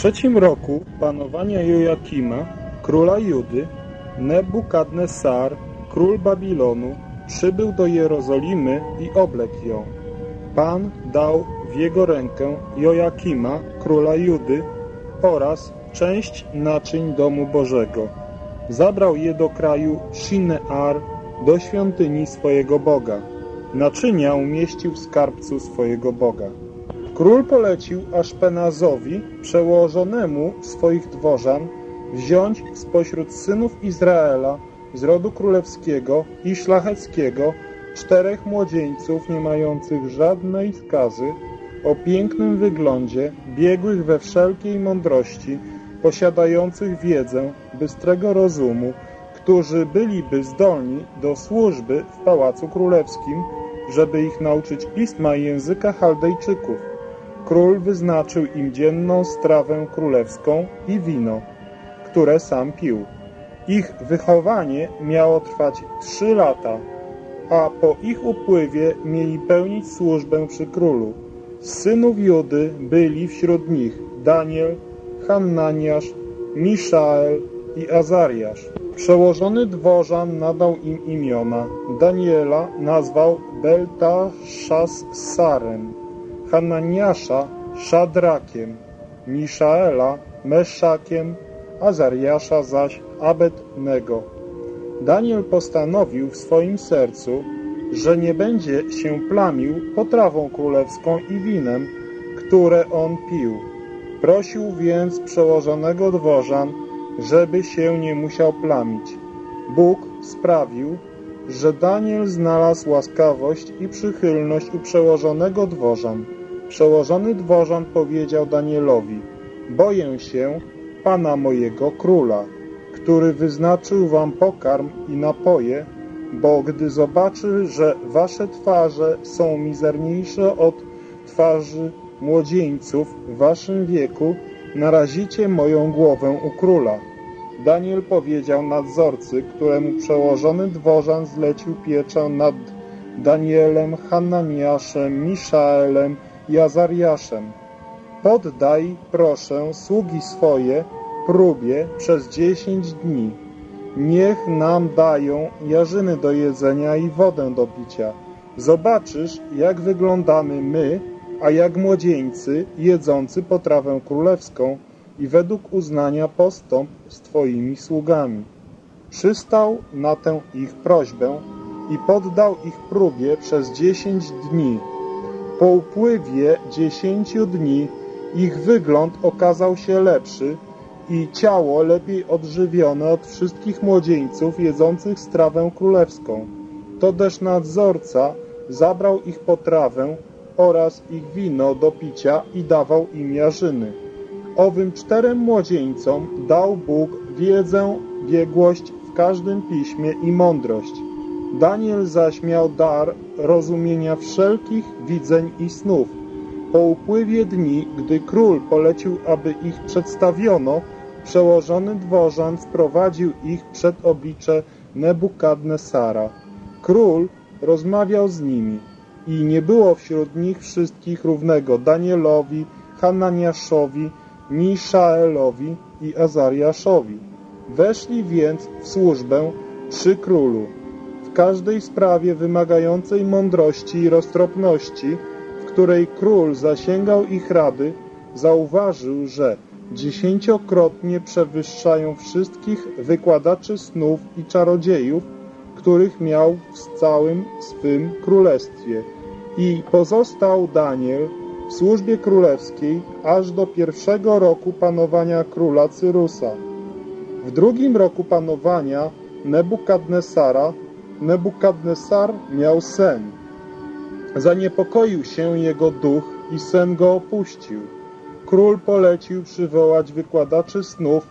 trzecim roku panowania Jojakima, króla Judy, Nebukadnesar, król Babilonu, przybył do Jerozolimy i obległ ją. Pan dał w jego rękę Jojakima, króla Judy, oraz część naczyń domu Bożego. Zabrał je do kraju Shinear, do świątyni swojego Boga. Naczynia umieścił w skarbcu swojego Boga. Król polecił Aszpenazowi, przełożonemu swoich dworzan, wziąć spośród synów Izraela z rodu królewskiego i szlacheckiego czterech młodzieńców nie mających żadnej skazy, o pięknym wyglądzie, biegłych we wszelkiej mądrości, posiadających wiedzę, bystrego rozumu, którzy byliby zdolni do służby w Pałacu Królewskim, żeby ich nauczyć pisma i języka Chaldejczyków. Król wyznaczył im dzienną strawę królewską i wino, które sam pił. Ich wychowanie miało trwać trzy lata, a po ich upływie mieli pełnić służbę przy królu. Synów Judy byli wśród nich Daniel, Hannaniasz, Miszael i Azariasz. Przełożony dworzan nadał im imiona. Daniela nazwał Beltaszasarem, Hananiasza Szadrakiem, Miszaela Meszakiem, Azariasza zaś Abednego. Daniel postanowił w swoim sercu, że nie będzie się plamił potrawą królewską i winem, które on pił. Prosił więc przełożonego dworzan, żeby się nie musiał plamić. Bóg sprawił, że Daniel znalazł łaskawość i przychylność u przełożonego dworzan. Przełożony dworzan powiedział Danielowi, boję się Pana mojego króla, który wyznaczył wam pokarm i napoje, bo gdy zobaczy, że wasze twarze są mizerniejsze od twarzy młodzieńców w waszym wieku, narazicie moją głowę u króla. Daniel powiedział nadzorcy, któremu przełożony dworzan zlecił pieczę nad Danielem, Hananiaszem, Miszaelem, Jazariaszem. Poddaj, proszę, sługi swoje próbie przez dziesięć dni. Niech nam dają jarzyny do jedzenia i wodę do picia. Zobaczysz, jak wyglądamy my, a jak młodzieńcy jedzący potrawę królewską i według uznania postąp z Twoimi sługami. Przystał na tę ich prośbę i poddał ich próbie przez dziesięć dni. Po upływie dziesięciu dni ich wygląd okazał się lepszy i ciało lepiej odżywione od wszystkich młodzieńców jedzących strawę królewską. To też nadzorca zabrał ich potrawę oraz ich wino do picia i dawał im jarzyny. Owym czterem młodzieńcom dał Bóg wiedzę, biegłość w każdym piśmie i mądrość. Daniel zaś miał dar rozumienia wszelkich widzeń i snów. Po upływie dni, gdy król polecił, aby ich przedstawiono, przełożony dworzan wprowadził ich przed oblicze Nebukadnesara. Król rozmawiał z nimi i nie było wśród nich wszystkich równego Danielowi, Hananiaszowi, Miszaelowi i Azariaszowi. Weszli więc w służbę przy królu w każdej sprawie wymagającej mądrości i roztropności, w której król zasięgał ich rady, zauważył, że dziesięciokrotnie przewyższają wszystkich wykładaczy snów i czarodziejów, których miał w całym swym królestwie. I pozostał Daniel w służbie królewskiej aż do pierwszego roku panowania króla Cyrusa. W drugim roku panowania Nebukadnesara Nebukadnesar miał sen. Zaniepokoił się jego duch i sen go opuścił. Król polecił przywołać wykładaczy snów,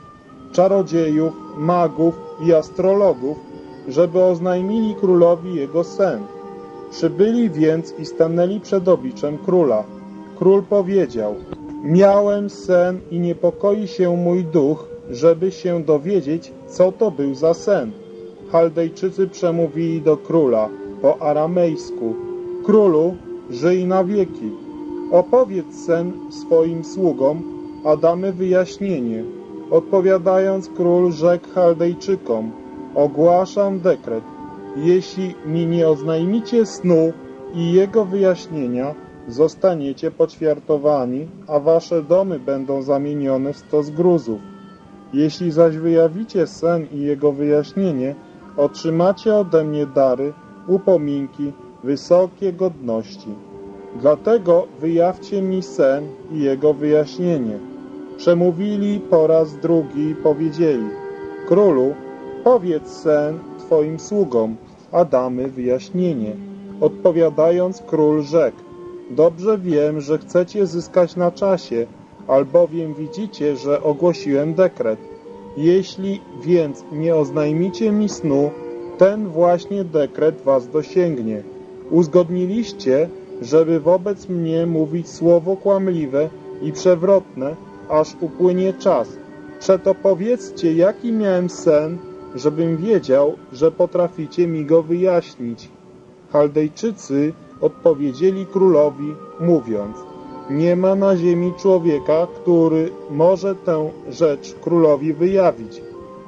czarodziejów, magów i astrologów, żeby oznajmili królowi jego sen. Przybyli więc i stanęli przed obliczem króla. Król powiedział, miałem sen i niepokoi się mój duch, żeby się dowiedzieć, co to był za sen. Chaldejczycy przemówili do króla po aramejsku: Królu, żyj na wieki. Opowiedz sen swoim sługom, a damy wyjaśnienie. Odpowiadając król rzekł Chaldejczykom: Ogłaszam dekret. Jeśli mi nie oznajmicie snu i jego wyjaśnienia, zostaniecie poćwiartowani, a wasze domy będą zamienione w stos gruzów. Jeśli zaś wyjawicie sen i jego wyjaśnienie, otrzymacie ode mnie dary, upominki, wysokie godności. Dlatego wyjawcie mi sen i jego wyjaśnienie. Przemówili po raz drugi i powiedzieli, Królu, powiedz sen Twoim sługom, a damy wyjaśnienie. Odpowiadając, król rzekł, Dobrze wiem, że chcecie zyskać na czasie, albowiem widzicie, że ogłosiłem dekret jeśli więc nie oznajmicie mi snu, ten właśnie dekret was dosięgnie. Uzgodniliście, żeby wobec mnie mówić słowo kłamliwe i przewrotne, aż upłynie czas. Przeto powiedzcie, jaki miałem sen, żebym wiedział, że potraficie mi go wyjaśnić. Chaldejczycy odpowiedzieli królowi, mówiąc nie ma na ziemi człowieka, który może tę rzecz królowi wyjawić.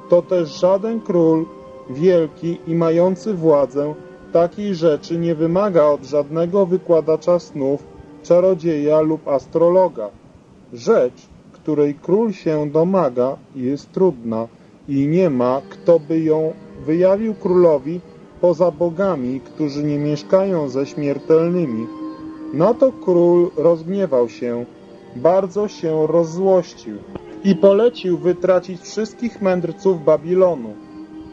To też żaden król, wielki i mający władzę, takiej rzeczy nie wymaga od żadnego wykładacza snów, czarodzieja lub astrologa. Rzecz, której król się domaga, jest trudna i nie ma, kto by ją wyjawił królowi poza bogami, którzy nie mieszkają ze śmiertelnymi, na to król rozgniewał się, bardzo się rozzłościł i polecił wytracić wszystkich mędrców Babilonu.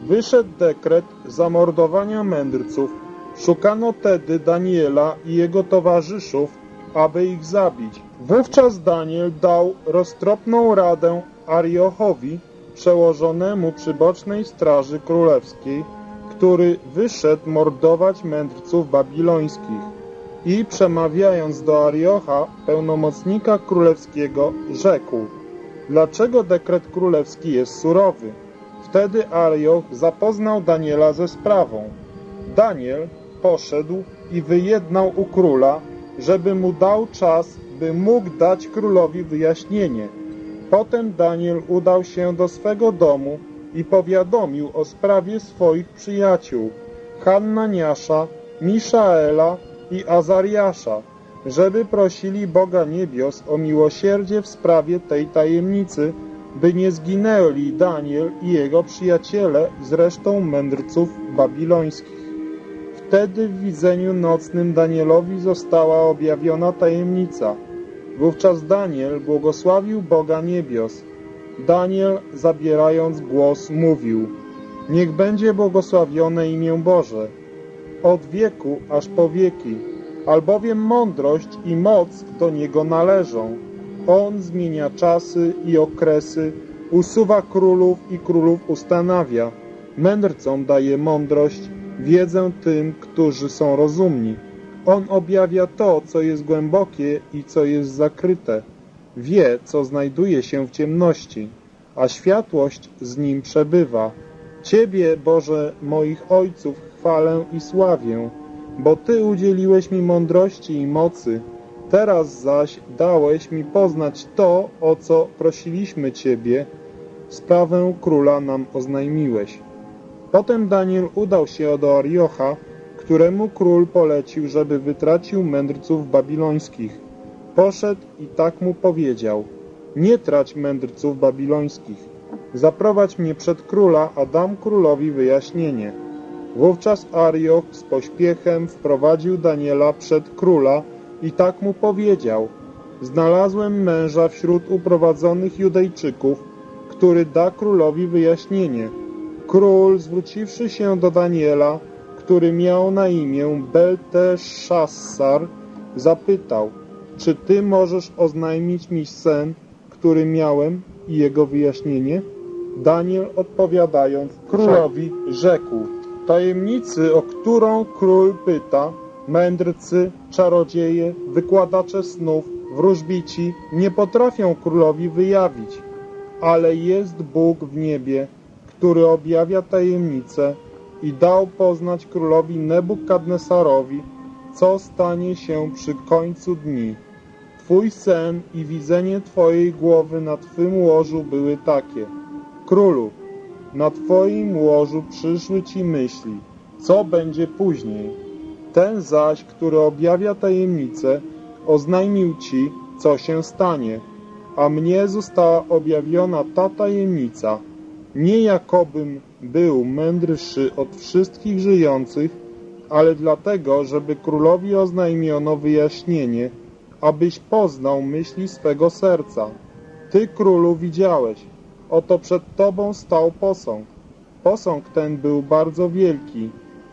Wyszedł dekret zamordowania mędrców. Szukano tedy Daniela i jego towarzyszów, aby ich zabić. Wówczas Daniel dał roztropną radę Ariochowi, przełożonemu przybocznej straży królewskiej, który wyszedł mordować mędrców babilońskich i przemawiając do Ariocha, pełnomocnika królewskiego, rzekł Dlaczego dekret królewski jest surowy? Wtedy Arioch zapoznał Daniela ze sprawą. Daniel poszedł i wyjednał u króla, żeby mu dał czas, by mógł dać królowi wyjaśnienie. Potem Daniel udał się do swego domu i powiadomił o sprawie swoich przyjaciół Hannaniasza, Miszaela, i Azariasza, żeby prosili Boga niebios o miłosierdzie w sprawie tej tajemnicy, by nie zginęli Daniel i jego przyjaciele z resztą mędrców babilońskich. Wtedy w widzeniu nocnym Danielowi została objawiona tajemnica. Wówczas Daniel błogosławił Boga niebios. Daniel, zabierając głos, mówił Niech będzie błogosławione imię Boże, od wieku aż po wieki, albowiem mądrość i moc do Niego należą. On zmienia czasy i okresy, usuwa królów i królów ustanawia. Mędrcom daje mądrość, wiedzę tym, którzy są rozumni. On objawia to, co jest głębokie i co jest zakryte. Wie, co znajduje się w ciemności, a światłość z nim przebywa. Ciebie, Boże, moich ojców chwalę i sławię, bo Ty udzieliłeś mi mądrości i mocy. Teraz zaś dałeś mi poznać to, o co prosiliśmy Ciebie. Sprawę króla nam oznajmiłeś. Potem Daniel udał się do Ariocha, któremu król polecił, żeby wytracił mędrców babilońskich. Poszedł i tak mu powiedział, nie trać mędrców babilońskich. Zaprowadź mnie przed króla, a dam królowi wyjaśnienie. Wówczas Arioch z pośpiechem wprowadził Daniela przed króla i tak mu powiedział Znalazłem męża wśród uprowadzonych Judejczyków, który da królowi wyjaśnienie. Król, zwróciwszy się do Daniela, który miał na imię Belteszassar, zapytał, czy ty możesz oznajmić mi sen, który miałem i jego wyjaśnienie? Daniel odpowiadając królowi rzekł, Tajemnicy, o którą król pyta, mędrcy, czarodzieje, wykładacze snów, wróżbici nie potrafią królowi wyjawić, ale jest Bóg w niebie, który objawia tajemnice i dał poznać królowi Nebukadnesarowi, co stanie się przy końcu dni. Twój sen i widzenie Twojej głowy na Twym łożu były takie. Królu, na twoim łożu przyszły ci myśli, co będzie później. Ten zaś, który objawia tajemnicę, oznajmił ci, co się stanie, a mnie została objawiona ta tajemnica. Nie jakobym był mędrszy od wszystkich żyjących, ale dlatego, żeby królowi oznajmiono wyjaśnienie, abyś poznał myśli swego serca. Ty, królu, widziałeś, oto przed tobą stał posąg. Posąg ten był bardzo wielki,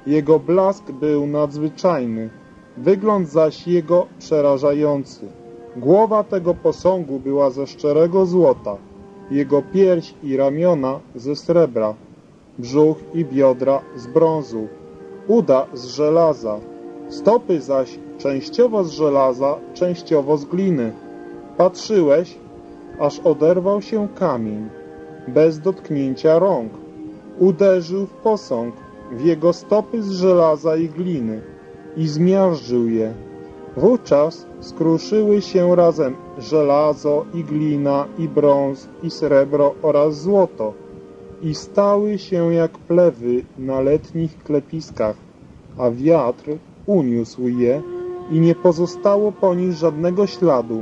jego blask był nadzwyczajny, wygląd zaś jego przerażający. Głowa tego posągu była ze szczerego złota, jego pierś i ramiona ze srebra, brzuch i biodra z brązu, uda z żelaza, stopy zaś częściowo z żelaza, częściowo z gliny. Patrzyłeś, aż oderwał się kamień bez dotknięcia rąk. Uderzył w posąg, w jego stopy z żelaza i gliny i zmiażdżył je. Wówczas skruszyły się razem żelazo i glina i brąz i srebro oraz złoto i stały się jak plewy na letnich klepiskach, a wiatr uniósł je i nie pozostało po nich żadnego śladu.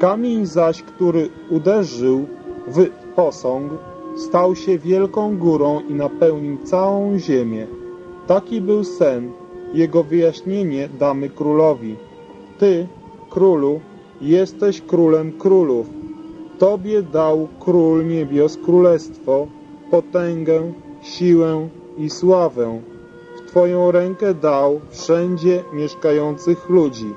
Kamień zaś, który uderzył, w posąg stał się wielką górą i napełnił całą ziemię. Taki był sen, jego wyjaśnienie damy królowi. Ty, królu, jesteś królem królów. Tobie dał król niebios królestwo, potęgę, siłę i sławę. W Twoją rękę dał wszędzie mieszkających ludzi,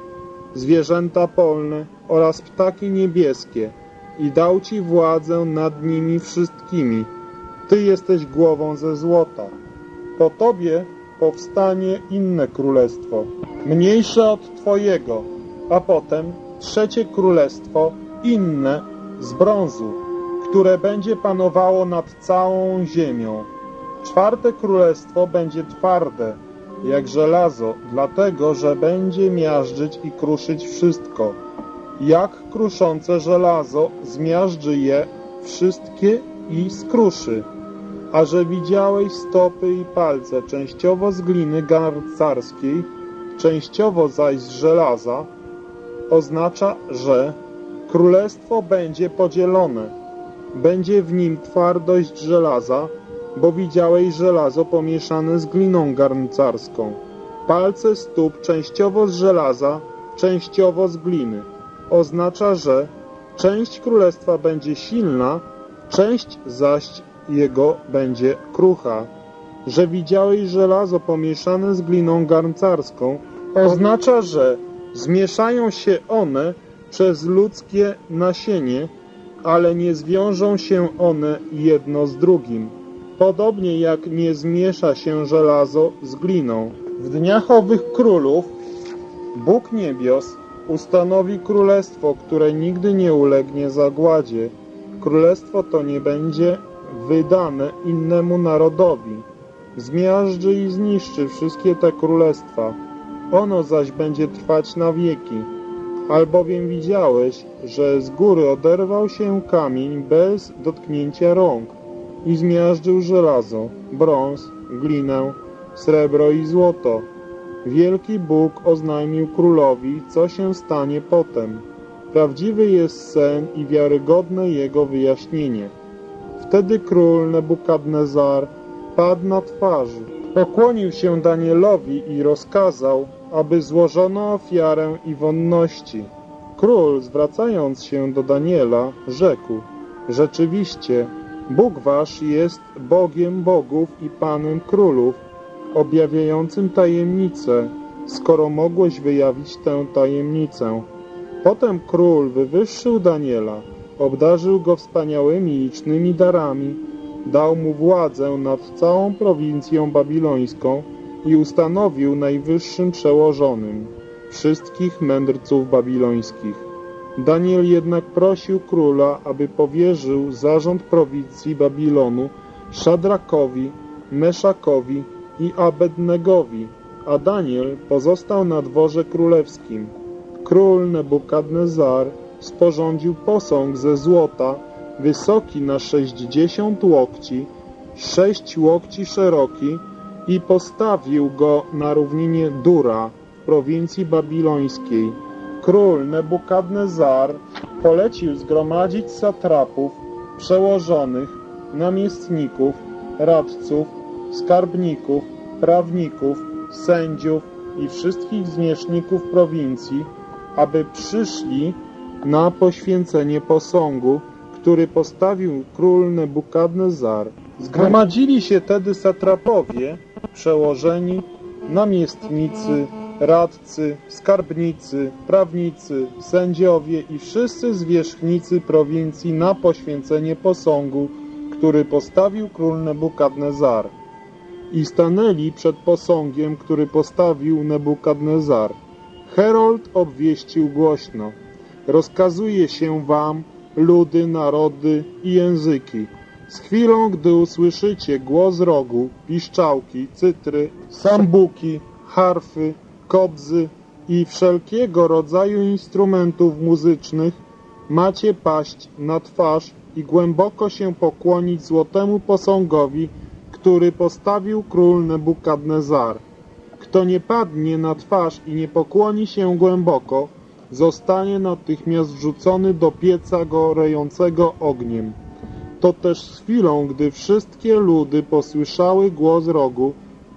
zwierzęta polne oraz ptaki niebieskie – i dał Ci władzę nad nimi wszystkimi. Ty jesteś głową ze złota. Po Tobie powstanie inne królestwo, mniejsze od Twojego, a potem trzecie królestwo, inne z brązu, które będzie panowało nad całą ziemią. Czwarte królestwo będzie twarde, jak żelazo, dlatego że będzie miażdżyć i kruszyć wszystko jak kruszące żelazo zmiażdży je wszystkie i skruszy. A że widziałeś stopy i palce, częściowo z gliny garcarskiej, częściowo zaś z żelaza, oznacza, że królestwo będzie podzielone. Będzie w nim twardość żelaza, bo widziałeś żelazo pomieszane z gliną garncarską. Palce stóp częściowo z żelaza, częściowo z gliny oznacza, że część królestwa będzie silna, część zaś jego będzie krucha. Że widziałeś żelazo pomieszane z gliną garncarską, oznacza, że zmieszają się one przez ludzkie nasienie, ale nie zwiążą się one jedno z drugim, podobnie jak nie zmiesza się żelazo z gliną. W dniach owych królów Bóg niebios Ustanowi królestwo, które nigdy nie ulegnie zagładzie. Królestwo to nie będzie wydane innemu narodowi. Zmiażdży i zniszczy wszystkie te królestwa. Ono zaś będzie trwać na wieki. Albowiem widziałeś, że z góry oderwał się kamień bez dotknięcia rąk i zmiażdżył żelazo, brąz, glinę, srebro i złoto, Wielki Bóg oznajmił królowi, co się stanie potem. Prawdziwy jest sen i wiarygodne jego wyjaśnienie. Wtedy król Nebukadnezar padł na twarzy. Pokłonił się Danielowi i rozkazał, aby złożono ofiarę i wonności. Król, zwracając się do Daniela, rzekł, Rzeczywiście, Bóg wasz jest Bogiem bogów i Panem królów, objawiającym tajemnicę, skoro mogłeś wyjawić tę tajemnicę. Potem król wywyższył Daniela, obdarzył go wspaniałymi licznymi darami, dał mu władzę nad całą prowincją babilońską i ustanowił najwyższym przełożonym wszystkich mędrców babilońskich. Daniel jednak prosił króla, aby powierzył zarząd prowincji Babilonu Szadrakowi, Meszakowi i Abednegowi, a Daniel pozostał na dworze królewskim. Król Nebukadnezar sporządził posąg ze złota, wysoki na sześćdziesiąt łokci, sześć łokci szeroki i postawił go na równinie Dura, prowincji babilońskiej. Król Nebukadnezar polecił zgromadzić satrapów, przełożonych, namiestników, radców, skarbników, prawników, sędziów i wszystkich zmieszników prowincji, aby przyszli na poświęcenie posągu, który postawił król Nebukadnezar. Zgromadzili się tedy satrapowie, przełożeni, namiestnicy, radcy, skarbnicy, prawnicy, sędziowie i wszyscy zwierzchnicy prowincji na poświęcenie posągu, który postawił król Nebukadnezar i stanęli przed posągiem, który postawił Nebukadnezar. Herold obwieścił głośno. Rozkazuje się wam, ludy, narody i języki. Z chwilą, gdy usłyszycie głos rogu, piszczałki, cytry, sambuki, harfy, kobzy i wszelkiego rodzaju instrumentów muzycznych, macie paść na twarz i głęboko się pokłonić złotemu posągowi, który postawił król Nebukadnezar. Kto nie padnie na twarz i nie pokłoni się głęboko, zostanie natychmiast wrzucony do pieca gorejącego ogniem. To też z chwilą, gdy wszystkie ludy posłyszały głos rogu,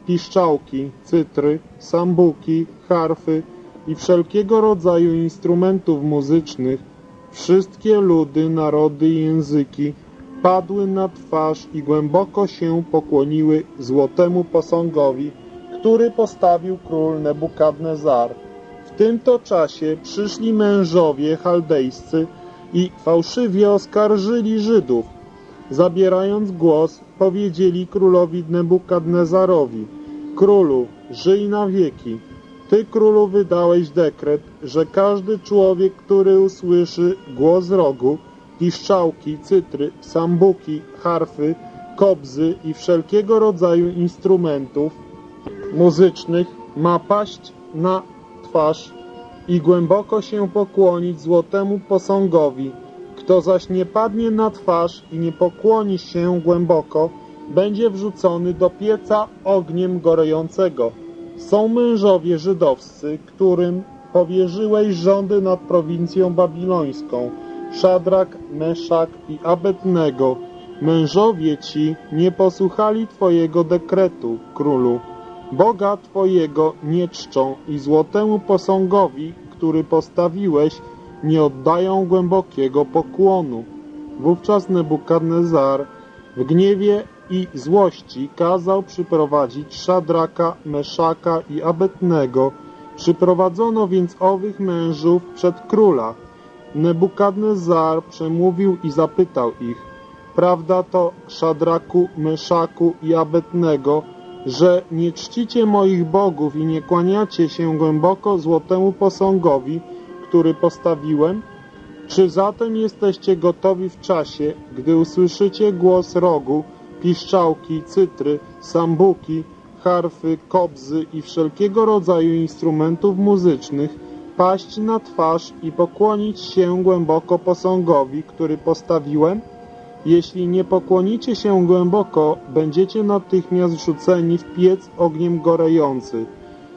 piszczałki, cytry, sambuki, harfy i wszelkiego rodzaju instrumentów muzycznych, wszystkie ludy, narody i języki padły na twarz i głęboko się pokłoniły złotemu posągowi, który postawił król Nebukadnezar. W tym to czasie przyszli mężowie chaldejscy i fałszywie oskarżyli Żydów. Zabierając głos, powiedzieli królowi Nebukadnezarowi, Królu, żyj na wieki. Ty, królu, wydałeś dekret, że każdy człowiek, który usłyszy głos rogu, piszczałki, cytry, sambuki, harfy, kobzy i wszelkiego rodzaju instrumentów muzycznych ma paść na twarz i głęboko się pokłonić złotemu posągowi. Kto zaś nie padnie na twarz i nie pokłoni się głęboko, będzie wrzucony do pieca ogniem gorejącego. Są mężowie żydowscy, którym powierzyłeś rządy nad prowincją babilońską – Szadrak, Meszak i Abednego, mężowie ci nie posłuchali Twojego dekretu, królu. Boga Twojego nie czczą i złotemu posągowi, który postawiłeś, nie oddają głębokiego pokłonu. Wówczas Nebukadnezar w gniewie i złości kazał przyprowadzić Szadraka, Meszaka i Abetnego. Przyprowadzono więc owych mężów przed króla – Nebukadnezar przemówił i zapytał ich, prawda to, Szadraku, Meszaku i Abetnego, że nie czcicie moich bogów i nie kłaniacie się głęboko złotemu posągowi, który postawiłem? Czy zatem jesteście gotowi w czasie, gdy usłyszycie głos rogu, piszczałki, cytry, sambuki, harfy, kobzy i wszelkiego rodzaju instrumentów muzycznych, paść na twarz i pokłonić się głęboko posągowi, który postawiłem? Jeśli nie pokłonicie się głęboko, będziecie natychmiast rzuceni w piec ogniem gorejący.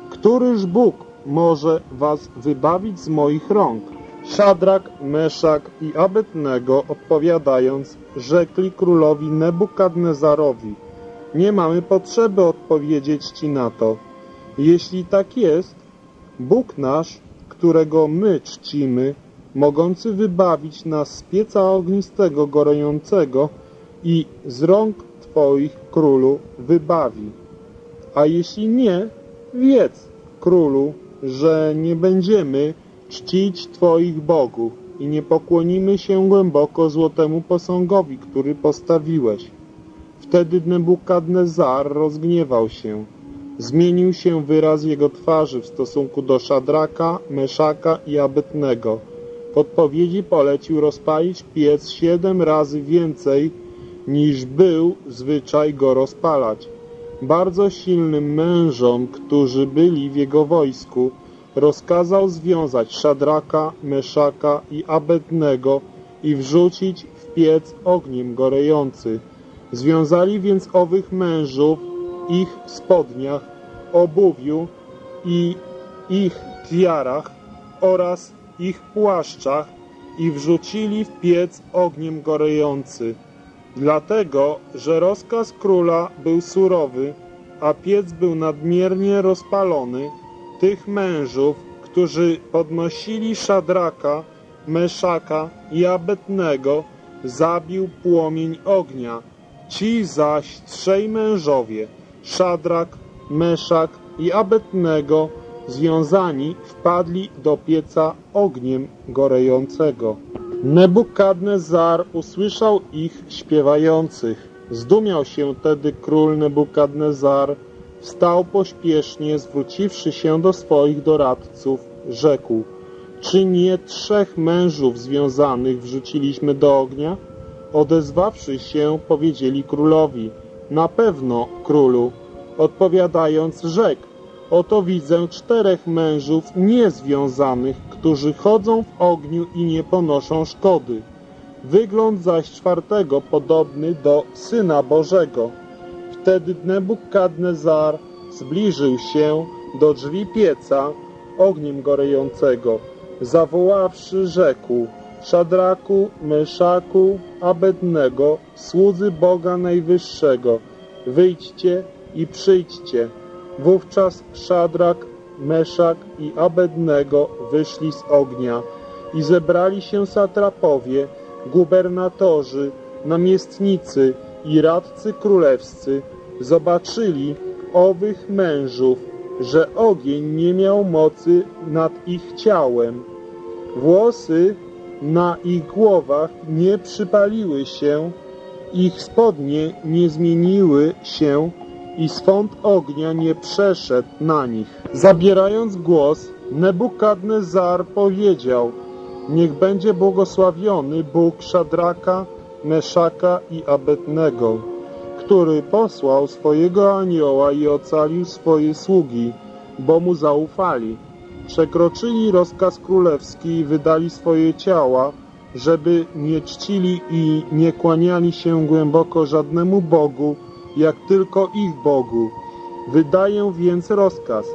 Któryż Bóg może was wybawić z moich rąk? Szadrak, Meszak i Abednego odpowiadając, rzekli królowi Nebukadnezarowi. Nie mamy potrzeby odpowiedzieć ci na to. Jeśli tak jest, Bóg nasz którego my czcimy, mogący wybawić nas z pieca ognistego gorejącego i z rąk Twoich, Królu, wybawi. A jeśli nie, wiedz, Królu, że nie będziemy czcić Twoich bogów i nie pokłonimy się głęboko złotemu posągowi, który postawiłeś. Wtedy Nebukadnezar rozgniewał się Zmienił się wyraz jego twarzy w stosunku do Szadraka, Meszaka i Abetnego. Podpowiedzi polecił rozpalić piec siedem razy więcej niż był zwyczaj go rozpalać. Bardzo silnym mężom, którzy byli w jego wojsku, rozkazał związać Szadraka, Meszaka i Abednego i wrzucić w piec ogniem gorejący. Związali więc owych mężów ich spodniach, obuwiu i ich tiarach oraz ich płaszczach i wrzucili w piec ogniem gorejący. Dlatego, że rozkaz króla był surowy, a piec był nadmiernie rozpalony, tych mężów, którzy podnosili Szadraka, Meszaka i Abetnego, zabił płomień ognia. Ci zaś trzej mężowie – Szadrak, Meszak i Abetnego związani wpadli do pieca ogniem gorejącego. Nebukadnezar usłyszał ich śpiewających. Zdumiał się tedy król Nebukadnezar, wstał pośpiesznie, zwróciwszy się do swoich doradców, rzekł Czy nie trzech mężów związanych wrzuciliśmy do ognia? Odezwawszy się, powiedzieli królowi – na pewno, królu, odpowiadając rzekł, oto widzę czterech mężów niezwiązanych, którzy chodzą w ogniu i nie ponoszą szkody. Wygląd zaś czwartego podobny do Syna Bożego. Wtedy Nebukadnezar zbliżył się do drzwi pieca ogniem gorejącego. Zawoławszy rzekł, Szadraku, Myszaku, Abednego, słudzy Boga Najwyższego, wyjdźcie i przyjdźcie. Wówczas Szadrak, Meszak i Abednego wyszli z ognia i zebrali się satrapowie, gubernatorzy, namiestnicy i radcy królewscy. Zobaczyli owych mężów, że ogień nie miał mocy nad ich ciałem. Włosy na ich głowach nie przypaliły się, ich spodnie nie zmieniły się i swąd ognia nie przeszedł na nich. Zabierając głos, Nebukadnezar powiedział, niech będzie błogosławiony Bóg Szadraka, Meszaka i Abednego, który posłał swojego anioła i ocalił swoje sługi, bo mu zaufali przekroczyli rozkaz królewski i wydali swoje ciała, żeby nie czcili i nie kłaniali się głęboko żadnemu Bogu, jak tylko ich Bogu. Wydaję więc rozkaz,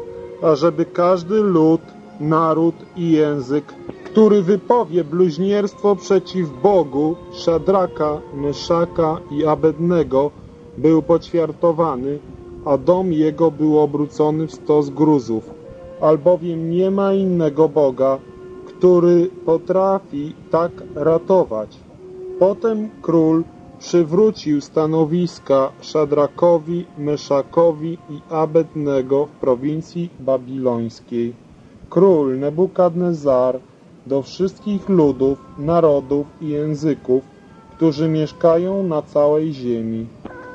ażeby każdy lud, naród i język, który wypowie bluźnierstwo przeciw Bogu, Szadraka, Myszaka i Abednego, był poćwiartowany, a dom jego był obrócony w stos gruzów albowiem nie ma innego Boga, który potrafi tak ratować. Potem król przywrócił stanowiska Szadrakowi, Myszakowi i Abednego w prowincji babilońskiej. Król Nebukadnezar do wszystkich ludów, narodów i języków, którzy mieszkają na całej ziemi.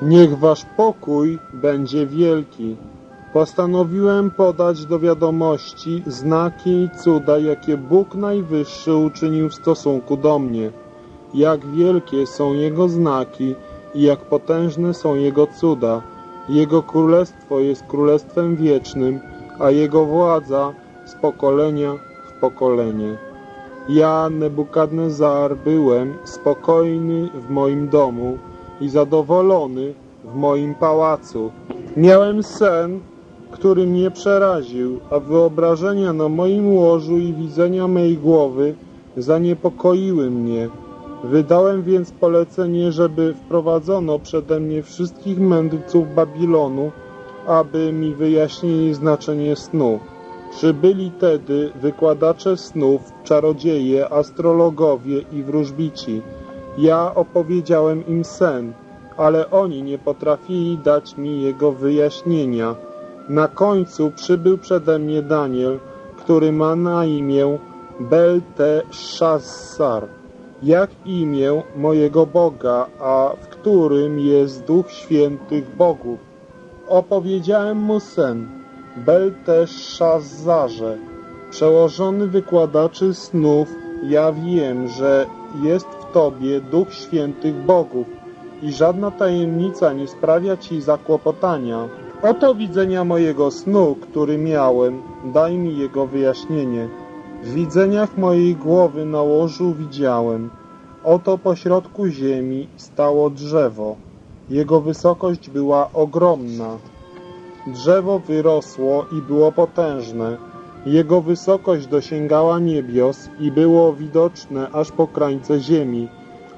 Niech wasz pokój będzie wielki, Postanowiłem podać do wiadomości znaki i cuda, jakie Bóg Najwyższy uczynił w stosunku do mnie. Jak wielkie są Jego znaki i jak potężne są Jego cuda. Jego królestwo jest królestwem wiecznym, a Jego władza z pokolenia w pokolenie. Ja, Nebukadnezar, byłem spokojny w moim domu i zadowolony w moim pałacu. Miałem sen, który mnie przeraził, a wyobrażenia na moim łożu i widzenia mej głowy zaniepokoiły mnie. Wydałem więc polecenie, żeby wprowadzono przede mnie wszystkich mędrców Babilonu, aby mi wyjaśnili znaczenie snu. Przybyli tedy wykładacze snów, czarodzieje, astrologowie i wróżbici. Ja opowiedziałem im sen, ale oni nie potrafili dać mi jego wyjaśnienia. Na końcu przybył przede mnie Daniel, który ma na imię Belteszassar, jak imię mojego Boga, a w którym jest Duch Świętych Bogów. Opowiedziałem mu sen, Belteszazzarze, przełożony wykładaczy snów, ja wiem, że jest w Tobie Duch Świętych Bogów i żadna tajemnica nie sprawia Ci zakłopotania. Oto widzenia mojego snu, który miałem, daj mi jego wyjaśnienie. W widzeniach mojej głowy na łożu widziałem. Oto pośrodku ziemi stało drzewo. Jego wysokość była ogromna. Drzewo wyrosło i było potężne. Jego wysokość dosięgała niebios i było widoczne aż po krańce ziemi.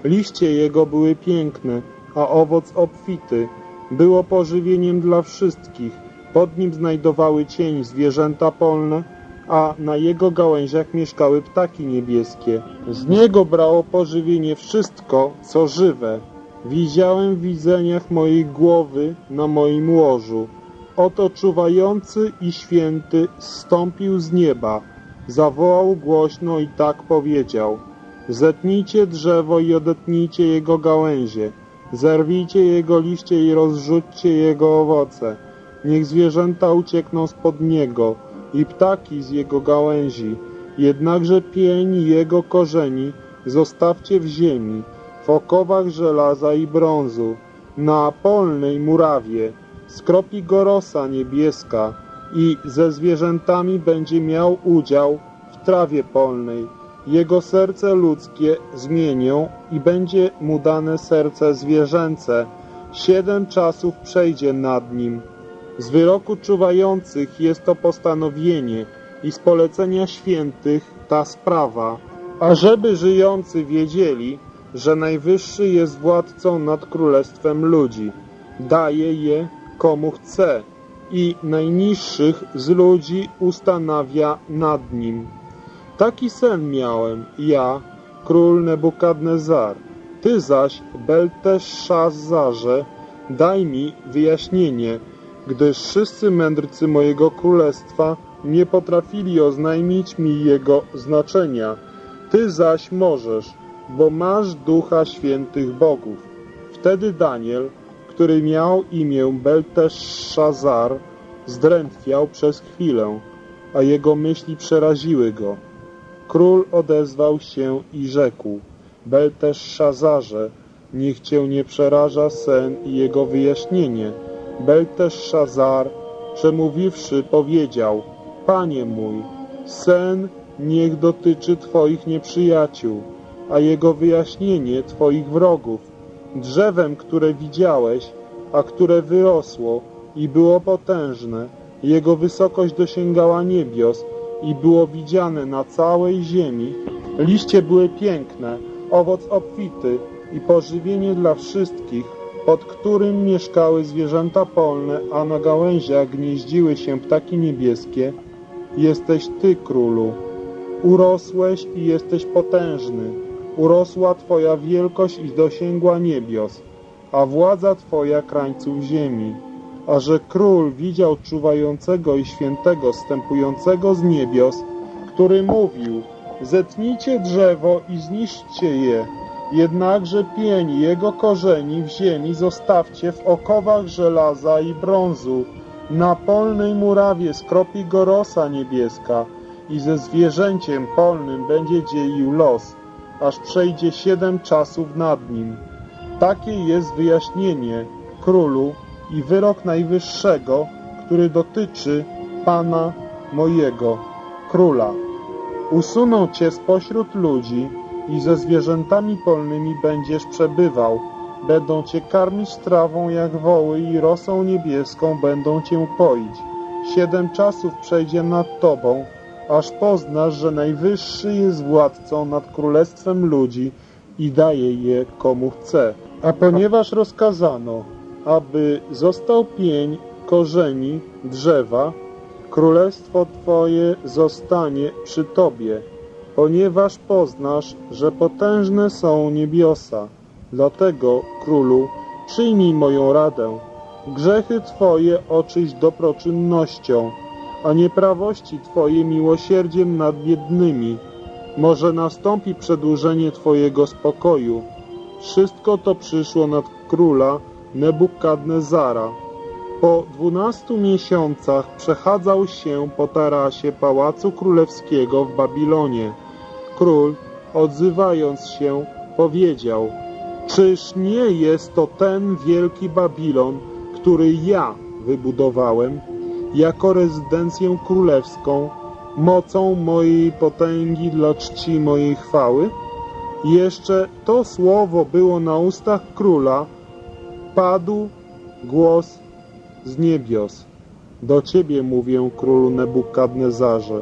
Liście jego były piękne, a owoc obfity – było pożywieniem dla wszystkich. Pod nim znajdowały cień zwierzęta polne, a na jego gałęziach mieszkały ptaki niebieskie. Z niego brało pożywienie wszystko, co żywe. Widziałem w widzeniach mojej głowy na moim łożu. Oto czuwający i święty zstąpił z nieba. Zawołał głośno i tak powiedział. Zetnijcie drzewo i odetnijcie jego gałęzie Zerwijcie jego liście i rozrzućcie jego owoce. Niech zwierzęta uciekną spod niego i ptaki z jego gałęzi. Jednakże pień jego korzeni zostawcie w ziemi, w okowach żelaza i brązu, na polnej murawie. Skropi go rosa niebieska i ze zwierzętami będzie miał udział w trawie polnej jego serce ludzkie zmienią i będzie mu dane serce zwierzęce. Siedem czasów przejdzie nad nim. Z wyroku czuwających jest to postanowienie i z polecenia świętych ta sprawa. Ażeby żyjący wiedzieli, że Najwyższy jest władcą nad królestwem ludzi. Daje je komu chce i najniższych z ludzi ustanawia nad nim. Taki sen miałem ja, król Nebukadnezar, ty zaś, Belteszazarze, daj mi wyjaśnienie, gdyż wszyscy mędrcy mojego królestwa nie potrafili oznajmić mi jego znaczenia. Ty zaś możesz, bo masz ducha świętych bogów. Wtedy Daniel, który miał imię Belteszazar, zdrętwiał przez chwilę, a jego myśli przeraziły go Król odezwał się i rzekł, Belteszazarze, niech cię nie przeraża sen i jego wyjaśnienie. Belteszazar, przemówiwszy, powiedział, Panie mój, sen niech dotyczy Twoich nieprzyjaciół, a jego wyjaśnienie Twoich wrogów. Drzewem, które widziałeś, a które wyrosło i było potężne, jego wysokość dosięgała niebios, i było widziane na całej ziemi. Liście były piękne, owoc obfity i pożywienie dla wszystkich, pod którym mieszkały zwierzęta polne, a na gałęziach gnieździły się ptaki niebieskie. Jesteś Ty, Królu. Urosłeś i jesteś potężny. Urosła Twoja wielkość i dosięgła niebios, a władza Twoja krańców ziemi a że król widział czuwającego i świętego stępującego z niebios, który mówił, zetnijcie drzewo i zniszczcie je, jednakże pień jego korzeni w ziemi zostawcie w okowach żelaza i brązu, na polnej murawie skropi gorosa niebieska i ze zwierzęciem polnym będzie dzielił los, aż przejdzie siedem czasów nad nim. Takie jest wyjaśnienie królu i wyrok Najwyższego, który dotyczy Pana mojego, Króla. Usuną Cię spośród ludzi i ze zwierzętami polnymi będziesz przebywał. Będą Cię karmić trawą jak woły i rosą niebieską będą Cię poić. Siedem czasów przejdzie nad Tobą, aż poznasz, że Najwyższy jest władcą nad królestwem ludzi i daje je komu chce. A ponieważ rozkazano, aby został pień korzeni drzewa, królestwo Twoje zostanie przy Tobie, ponieważ poznasz, że potężne są niebiosa. Dlatego, królu, przyjmij moją radę. Grzechy Twoje oczyść dobroczynnością, a nieprawości Twoje miłosierdziem nad biednymi. Może nastąpi przedłużenie Twojego spokoju. Wszystko to przyszło nad króla, Nebukadnezara. Po dwunastu miesiącach przechadzał się po tarasie Pałacu Królewskiego w Babilonie. Król, odzywając się, powiedział Czyż nie jest to ten wielki Babilon, który ja wybudowałem jako rezydencję królewską mocą mojej potęgi dla czci mojej chwały? Jeszcze to słowo było na ustach króla, padł głos z niebios. Do Ciebie mówię, królu Nebukadnezarze,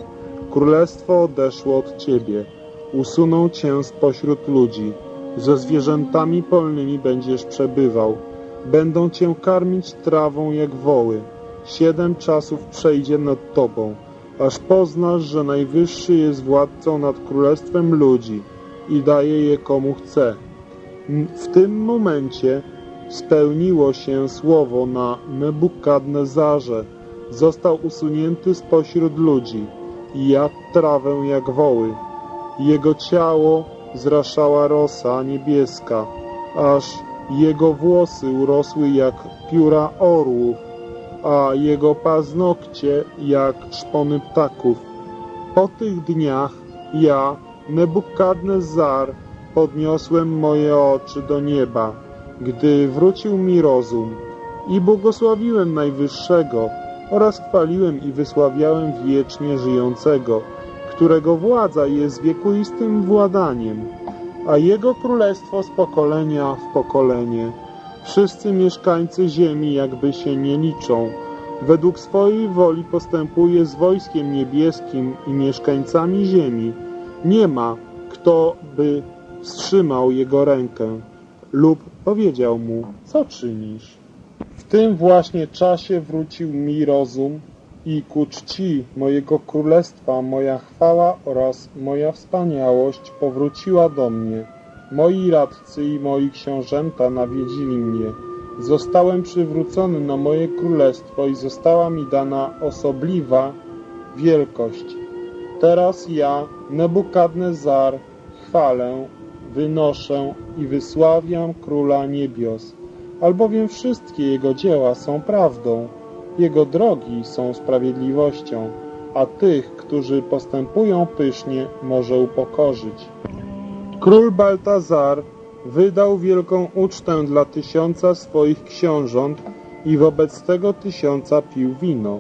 królestwo odeszło od Ciebie, usuną Cię spośród ludzi, ze zwierzętami polnymi będziesz przebywał, będą Cię karmić trawą jak woły, siedem czasów przejdzie nad Tobą, aż poznasz, że Najwyższy jest władcą nad królestwem ludzi i daje je komu chce. W tym momencie spełniło się słowo na Nebukadnezarze. Został usunięty spośród ludzi i jadł trawę jak woły. Jego ciało zraszała rosa niebieska, aż jego włosy urosły jak pióra orłów, a jego paznokcie jak szpony ptaków. Po tych dniach ja, Nebukadnezar, podniosłem moje oczy do nieba gdy wrócił mi rozum i błogosławiłem Najwyższego oraz chwaliłem i wysławiałem wiecznie żyjącego, którego władza jest wiekuistym władaniem, a jego królestwo z pokolenia w pokolenie. Wszyscy mieszkańcy ziemi jakby się nie liczą. Według swojej woli postępuje z wojskiem niebieskim i mieszkańcami ziemi. Nie ma, kto by wstrzymał jego rękę lub powiedział mu, co czynisz. W tym właśnie czasie wrócił mi rozum i ku czci mojego królestwa moja chwała oraz moja wspaniałość powróciła do mnie. Moi radcy i moi książęta nawiedzili mnie. Zostałem przywrócony na moje królestwo i została mi dana osobliwa wielkość. Teraz ja, Nebukadnezar, chwalę, wynoszę i wysławiam Króla Niebios, albowiem wszystkie Jego dzieła są prawdą, Jego drogi są sprawiedliwością, a tych, którzy postępują pysznie, może upokorzyć. Król Baltazar wydał wielką ucztę dla tysiąca swoich książąt i wobec tego tysiąca pił wino.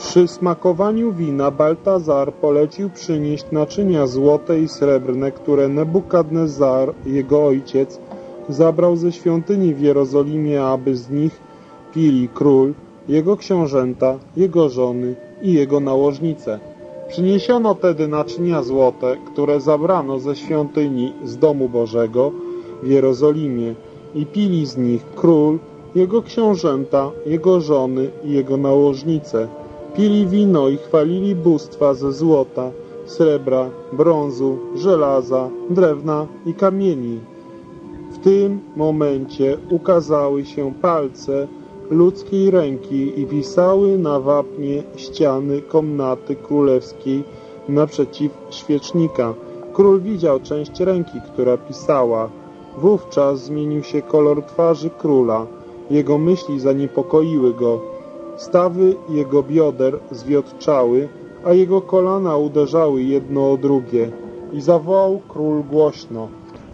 Przy smakowaniu wina Baltazar polecił przynieść naczynia złote i srebrne, które Nebukadnezar, jego ojciec, zabrał ze świątyni w Jerozolimie, aby z nich pili król, jego książęta, jego żony i jego nałożnice. Przyniesiono tedy naczynia złote, które zabrano ze świątyni z domu Bożego w Jerozolimie i pili z nich król, jego książęta, jego żony i jego nałożnice Pili wino i chwalili bóstwa ze złota, srebra, brązu, żelaza, drewna i kamieni. W tym momencie ukazały się palce ludzkiej ręki i pisały na wapnie ściany komnaty królewskiej naprzeciw świecznika. Król widział część ręki, która pisała. Wówczas zmienił się kolor twarzy króla. Jego myśli zaniepokoiły go. Stawy jego bioder zwiotczały, a jego kolana uderzały jedno o drugie. I zawołał król głośno,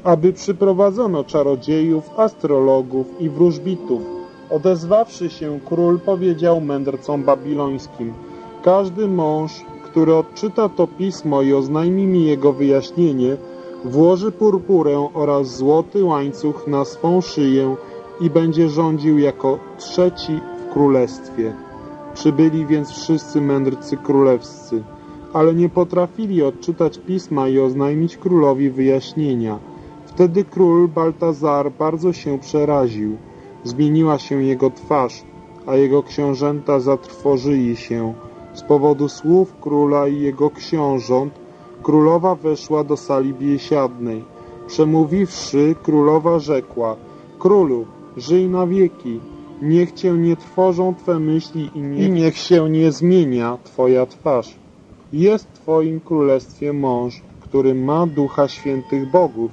aby przyprowadzono czarodziejów, astrologów i wróżbitów. Odezwawszy się, król powiedział mędrcom babilońskim, każdy mąż, który odczyta to pismo i oznajmi mi jego wyjaśnienie, włoży purpurę oraz złoty łańcuch na swą szyję i będzie rządził jako trzeci królestwie. Przybyli więc wszyscy mędrcy królewscy, ale nie potrafili odczytać pisma i oznajmić królowi wyjaśnienia. Wtedy król Baltazar bardzo się przeraził. Zmieniła się jego twarz, a jego książęta zatrwożyli się. Z powodu słów króla i jego książąt królowa weszła do sali biesiadnej. Przemówiwszy, królowa rzekła – Królu, żyj na wieki, Niech cię nie trwożą Twe myśli i, i niech się nie zmienia Twoja twarz. Jest Twoim królestwie mąż, który ma ducha świętych bogów.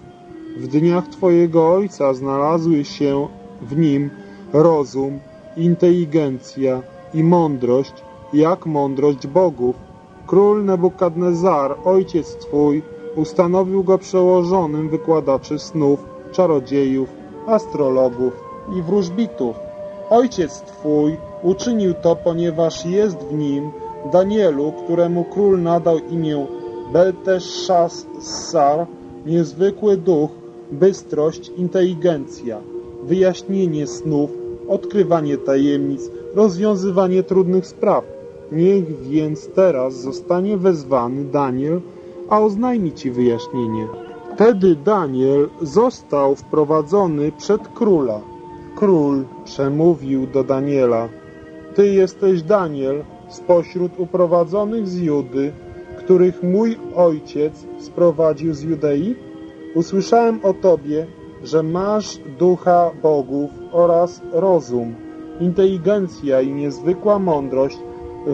W dniach Twojego Ojca znalazły się w nim rozum, inteligencja i mądrość, jak mądrość bogów. Król Nebukadnezar, ojciec Twój, ustanowił go przełożonym wykładaczy snów, czarodziejów, astrologów i wróżbitów. Ojciec Twój uczynił to, ponieważ jest w nim Danielu, któremu król nadał imię Belteshazzar, niezwykły duch, bystrość, inteligencja, wyjaśnienie snów, odkrywanie tajemnic, rozwiązywanie trudnych spraw. Niech więc teraz zostanie wezwany Daniel, a oznajmi ci wyjaśnienie. Wtedy Daniel został wprowadzony przed króla. Król przemówił do Daniela, Ty jesteś Daniel spośród uprowadzonych z Judy, których mój ojciec sprowadził z Judei? Usłyszałem o Tobie, że masz ducha bogów oraz rozum. Inteligencja i niezwykła mądrość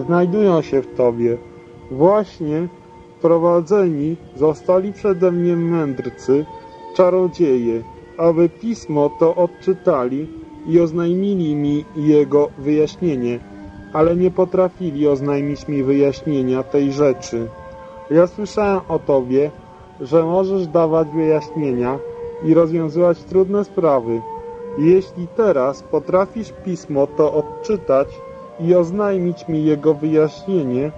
znajdują się w Tobie. Właśnie prowadzeni zostali przede mnie mędrcy, czarodzieje, aby pismo to odczytali i oznajmili mi jego wyjaśnienie, ale nie potrafili oznajmić mi wyjaśnienia tej rzeczy. Ja słyszałem o Tobie, że możesz dawać wyjaśnienia i rozwiązywać trudne sprawy. Jeśli teraz potrafisz pismo to odczytać i oznajmić mi jego wyjaśnienie,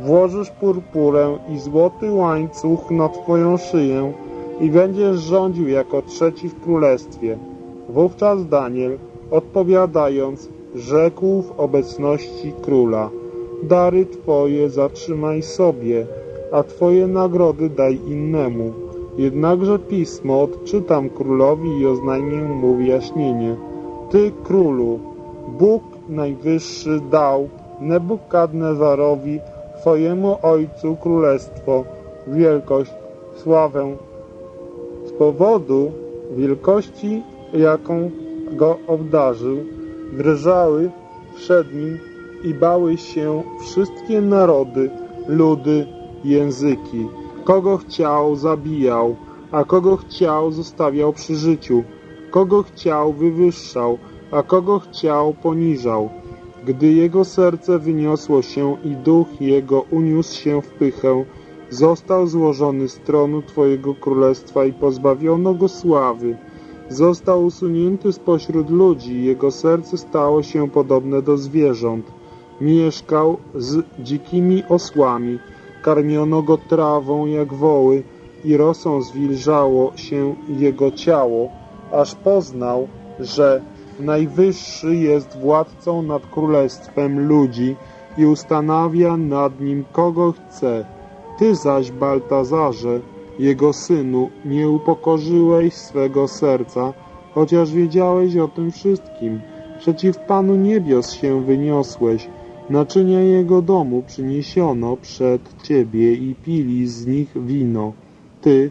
włożysz purpurę i złoty łańcuch na Twoją szyję i będziesz rządził jako trzeci w królestwie. Wówczas Daniel, odpowiadając, rzekł w obecności króla, dary Twoje zatrzymaj sobie, a Twoje nagrody daj innemu. Jednakże pismo odczytam królowi i oznajmię mu wyjaśnienie. Ty, królu, Bóg Najwyższy dał Nebukadnezarowi, Twojemu Ojcu Królestwo, wielkość, sławę powodu wielkości, jaką go obdarzył, drżały przed nim i bały się wszystkie narody, ludy, języki. Kogo chciał, zabijał, a kogo chciał, zostawiał przy życiu. Kogo chciał, wywyższał, a kogo chciał, poniżał. Gdy jego serce wyniosło się i duch jego uniósł się w pychę, Został złożony z tronu Twojego królestwa i pozbawiono go sławy. Został usunięty spośród ludzi i jego serce stało się podobne do zwierząt. Mieszkał z dzikimi osłami, karmiono go trawą jak woły i rosą zwilżało się jego ciało, aż poznał, że Najwyższy jest władcą nad królestwem ludzi i ustanawia nad nim kogo chce. Ty zaś, Baltazarze, jego synu, nie upokorzyłeś swego serca, chociaż wiedziałeś o tym wszystkim. Przeciw Panu niebios się wyniosłeś. Naczynia jego domu przyniesiono przed ciebie i pili z nich wino. Ty,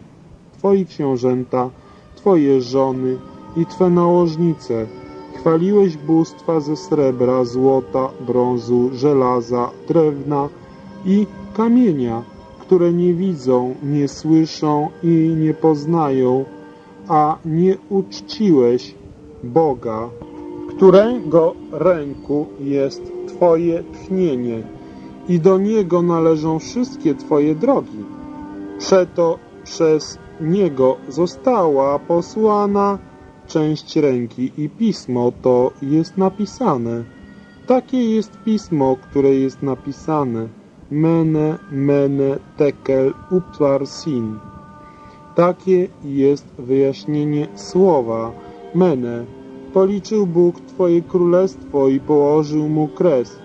twoi książęta, twoje żony i twe nałożnice. Chwaliłeś bóstwa ze srebra, złota, brązu, żelaza, drewna i kamienia które nie widzą, nie słyszą i nie poznają, a nie uczciłeś Boga, którego ręku jest Twoje tchnienie i do Niego należą wszystkie Twoje drogi. Przeto przez Niego została posłana część ręki i pismo to jest napisane. Takie jest pismo, które jest napisane mene, mene, tekel, utvar, sin. Takie jest wyjaśnienie słowa mene. Policzył Bóg Twoje królestwo i położył mu kres.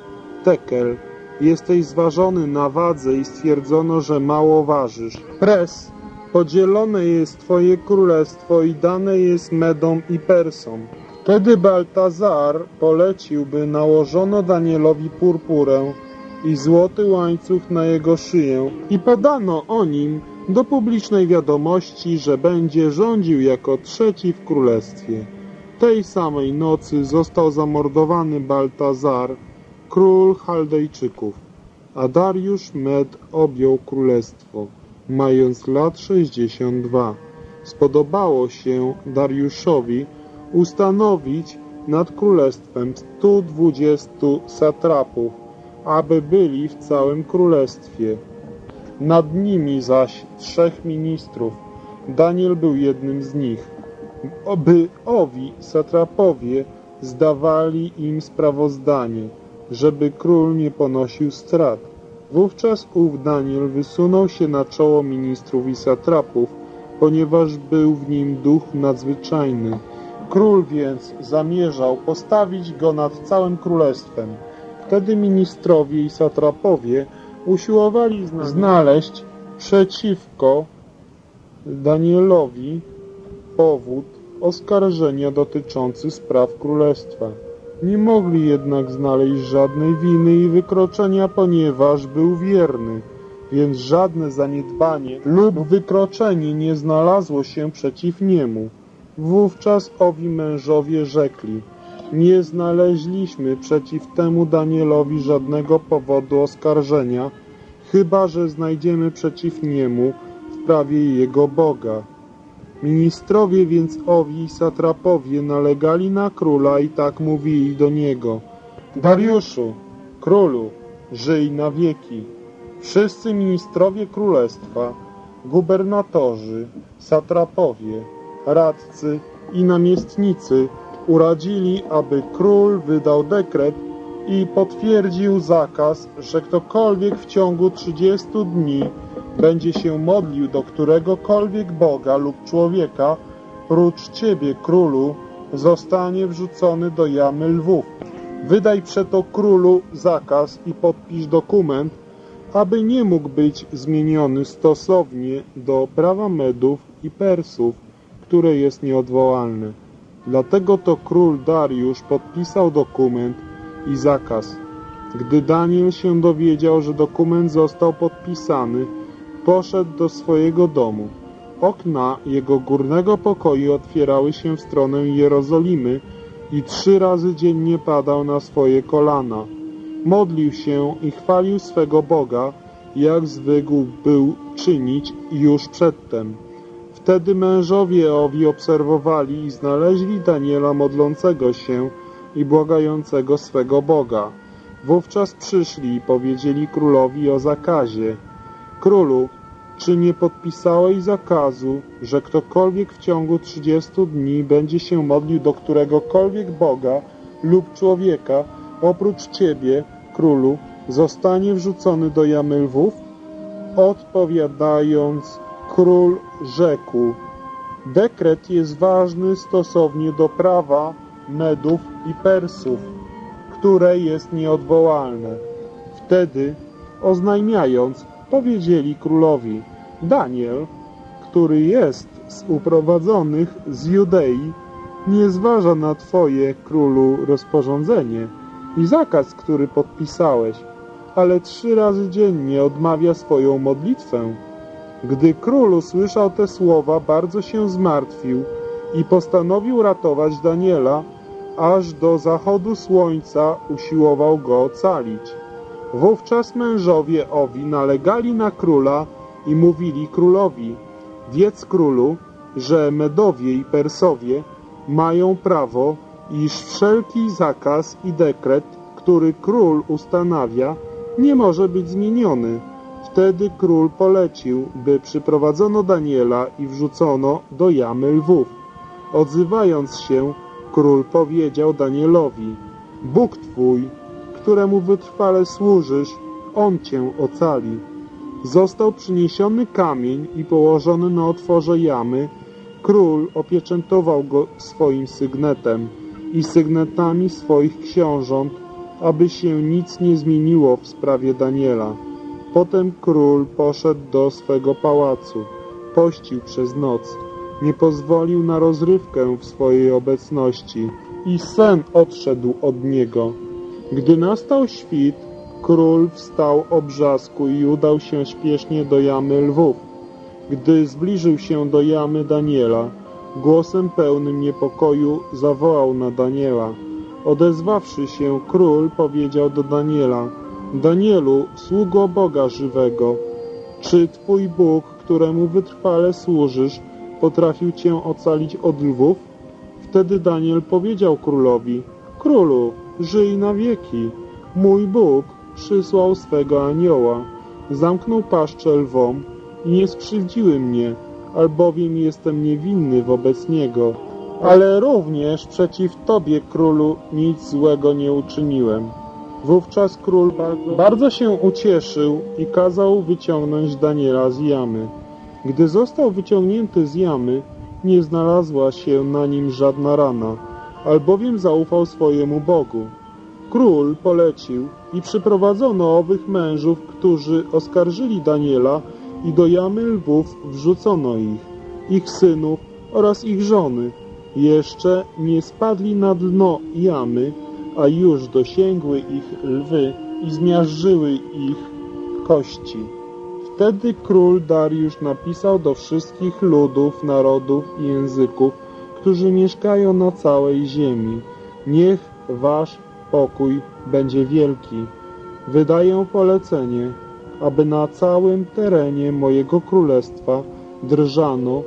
Tekel, jesteś zważony na wadze i stwierdzono, że mało ważysz. Pres, podzielone jest Twoje królestwo i dane jest Medom i Persom. Wtedy Baltazar polecił, by nałożono Danielowi purpurę, i złoty łańcuch na jego szyję i podano o nim do publicznej wiadomości, że będzie rządził jako trzeci w królestwie. Tej samej nocy został zamordowany Baltazar, król Chaldejczyków, a Dariusz Med objął królestwo, mając lat 62. Spodobało się Dariuszowi ustanowić nad królestwem 120 satrapów, aby byli w całym królestwie. Nad nimi zaś trzech ministrów. Daniel był jednym z nich. Oby owi satrapowie zdawali im sprawozdanie, żeby król nie ponosił strat. Wówczas ów Daniel wysunął się na czoło ministrów i satrapów, ponieważ był w nim duch nadzwyczajny. Król więc zamierzał postawić go nad całym królestwem. Wtedy ministrowie i satrapowie usiłowali znaleźć przeciwko Danielowi powód oskarżenia dotyczący spraw królestwa. Nie mogli jednak znaleźć żadnej winy i wykroczenia, ponieważ był wierny, więc żadne zaniedbanie lub wykroczenie nie znalazło się przeciw niemu. Wówczas owi mężowie rzekli – nie znaleźliśmy przeciw temu Danielowi żadnego powodu oskarżenia, chyba że znajdziemy przeciw niemu w prawie jego Boga. Ministrowie więc owi i satrapowie nalegali na króla i tak mówili do niego Dariuszu, królu, żyj na wieki. Wszyscy ministrowie królestwa, gubernatorzy, satrapowie, radcy i namiestnicy urodzili, aby król wydał dekret i potwierdził zakaz, że ktokolwiek w ciągu 30 dni będzie się modlił do któregokolwiek Boga lub człowieka, prócz Ciebie, królu, zostanie wrzucony do jamy lwów. Wydaj przeto królu zakaz i podpisz dokument, aby nie mógł być zmieniony stosownie do prawa Medów i Persów, które jest nieodwołalne. Dlatego to król Dariusz podpisał dokument i zakaz. Gdy Daniel się dowiedział, że dokument został podpisany, poszedł do swojego domu. Okna jego górnego pokoju otwierały się w stronę Jerozolimy i trzy razy dziennie padał na swoje kolana. Modlił się i chwalił swego Boga, jak zwykł był czynić już przedtem. Wtedy mężowie owi obserwowali i znaleźli Daniela modlącego się i błagającego swego Boga. Wówczas przyszli i powiedzieli królowi o zakazie. Królu, czy nie podpisałeś zakazu, że ktokolwiek w ciągu 30 dni będzie się modlił do któregokolwiek Boga lub człowieka, oprócz Ciebie, królu, zostanie wrzucony do jamy lwów? Odpowiadając, Król rzekł: Dekret jest ważny stosownie do prawa Medów i Persów, które jest nieodwołalne. Wtedy, oznajmiając, powiedzieli królowi: Daniel, który jest z uprowadzonych z Judei, nie zważa na Twoje, królu, rozporządzenie i zakaz, który podpisałeś, ale trzy razy dziennie odmawia swoją modlitwę gdy król usłyszał te słowa, bardzo się zmartwił i postanowił ratować Daniela, aż do zachodu słońca usiłował go ocalić. Wówczas mężowie owi nalegali na króla i mówili królowi, wiedz królu, że Medowie i Persowie mają prawo, iż wszelki zakaz i dekret, który król ustanawia, nie może być zmieniony Wtedy król polecił, by przyprowadzono Daniela i wrzucono do jamy lwów. Odzywając się, król powiedział Danielowi, Bóg Twój, któremu wytrwale służysz, On Cię ocali. Został przyniesiony kamień i położony na otworze jamy. Król opieczętował go swoim sygnetem i sygnetami swoich książąt, aby się nic nie zmieniło w sprawie Daniela. Potem król poszedł do swego pałacu, pościł przez noc, nie pozwolił na rozrywkę w swojej obecności i sen odszedł od niego. Gdy nastał świt, król wstał obrzasku i udał się śpiesznie do jamy lwów. Gdy zbliżył się do jamy Daniela, głosem pełnym niepokoju zawołał na Daniela. Odezwawszy się, król powiedział do Daniela – Danielu, sługo Boga żywego, czy Twój Bóg, któremu wytrwale służysz, potrafił Cię ocalić od lwów? Wtedy Daniel powiedział królowi, Królu, żyj na wieki, mój Bóg przysłał swego anioła, zamknął paszczę lwom i nie skrzywdziły mnie, albowiem jestem niewinny wobec niego. Ale również przeciw Tobie, królu, nic złego nie uczyniłem. Wówczas król bardzo się ucieszył i kazał wyciągnąć Daniela z jamy. Gdy został wyciągnięty z jamy, nie znalazła się na nim żadna rana, albowiem zaufał swojemu Bogu. Król polecił i przyprowadzono owych mężów, którzy oskarżyli Daniela i do jamy lwów wrzucono ich, ich synów oraz ich żony. Jeszcze nie spadli na dno jamy, a już dosięgły ich lwy i zmiażdżyły ich kości. Wtedy król Dariusz napisał do wszystkich ludów, narodów i języków, którzy mieszkają na całej ziemi. Niech wasz pokój będzie wielki. Wydaję polecenie, aby na całym terenie mojego królestwa drżano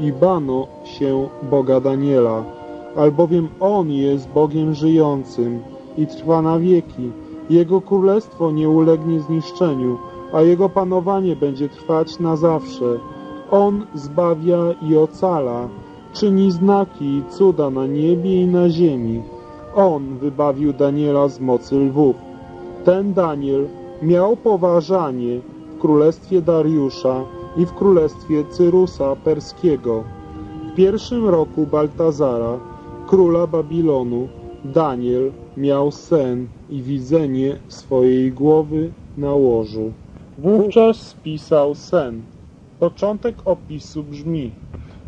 i bano się Boga Daniela albowiem On jest Bogiem żyjącym i trwa na wieki. Jego królestwo nie ulegnie zniszczeniu, a Jego panowanie będzie trwać na zawsze. On zbawia i ocala, czyni znaki i cuda na niebie i na ziemi. On wybawił Daniela z mocy lwów. Ten Daniel miał poważanie w królestwie Dariusza i w królestwie Cyrusa Perskiego. W pierwszym roku Baltazara króla Babilonu, Daniel miał sen i widzenie swojej głowy na łożu. Wówczas spisał sen. Początek opisu brzmi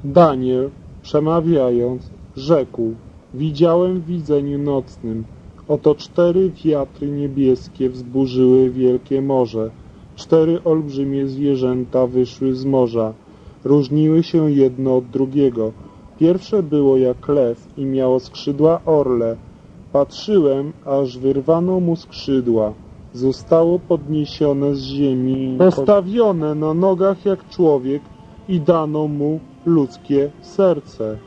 Daniel, przemawiając, rzekł Widziałem w widzeniu nocnym. Oto cztery wiatry niebieskie wzburzyły wielkie morze. Cztery olbrzymie zwierzęta wyszły z morza. Różniły się jedno od drugiego – Pierwsze było jak lew i miało skrzydła orle. Patrzyłem, aż wyrwano mu skrzydła. Zostało podniesione z ziemi, postawione na nogach jak człowiek i dano mu ludzkie serce.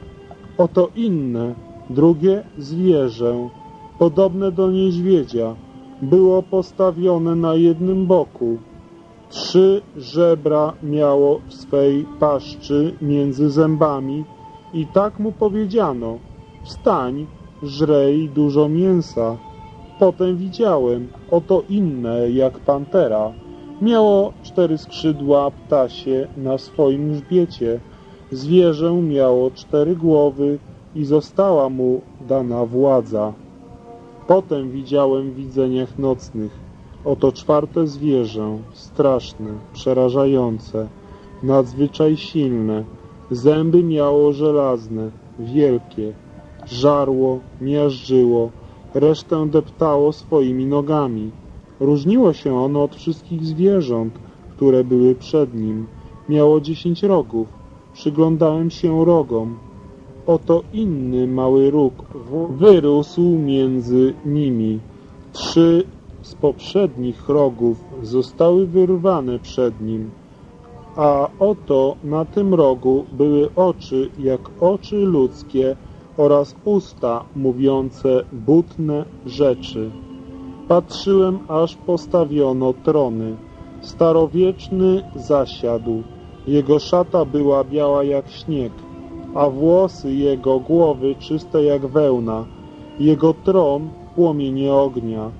Oto inne, drugie zwierzę, podobne do niedźwiedzia, było postawione na jednym boku. Trzy żebra miało w swej paszczy między zębami, i tak mu powiedziano, wstań, żrej dużo mięsa. Potem widziałem, oto inne jak pantera. Miało cztery skrzydła ptasie na swoim grzbiecie. Zwierzę miało cztery głowy i została mu dana władza. Potem widziałem w widzeniach nocnych. Oto czwarte zwierzę, straszne, przerażające, nadzwyczaj silne, Zęby miało żelazne, wielkie, żarło, miażdżyło, resztę deptało swoimi nogami. Różniło się ono od wszystkich zwierząt, które były przed nim. Miało dziesięć rogów. Przyglądałem się rogom. Oto inny mały róg wyrósł między nimi. Trzy z poprzednich rogów zostały wyrwane przed nim a oto na tym rogu były oczy jak oczy ludzkie oraz usta mówiące butne rzeczy. Patrzyłem, aż postawiono trony. Starowieczny zasiadł. Jego szata była biała jak śnieg, a włosy jego głowy czyste jak wełna. Jego tron płomienie ognia.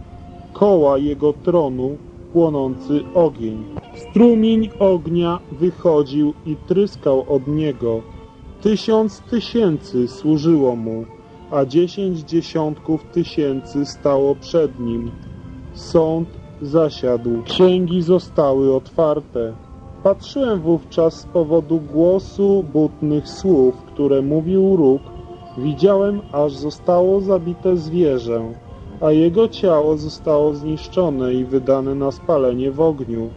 Koła jego tronu płonący ogień. Strumień ognia wychodził i tryskał od niego. Tysiąc tysięcy służyło mu, a dziesięć dziesiątków tysięcy stało przed nim. Sąd zasiadł. Księgi zostały otwarte. Patrzyłem wówczas z powodu głosu butnych słów, które mówił róg. Widziałem, aż zostało zabite zwierzę, a jego ciało zostało zniszczone i wydane na spalenie w ogniu.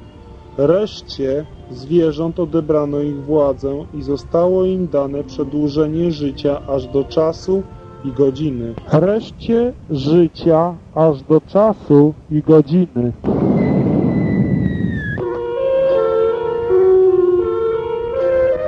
Reszcie zwierząt odebrano ich władzę i zostało im dane przedłużenie życia aż do czasu i godziny. Reszcie życia aż do czasu i godziny.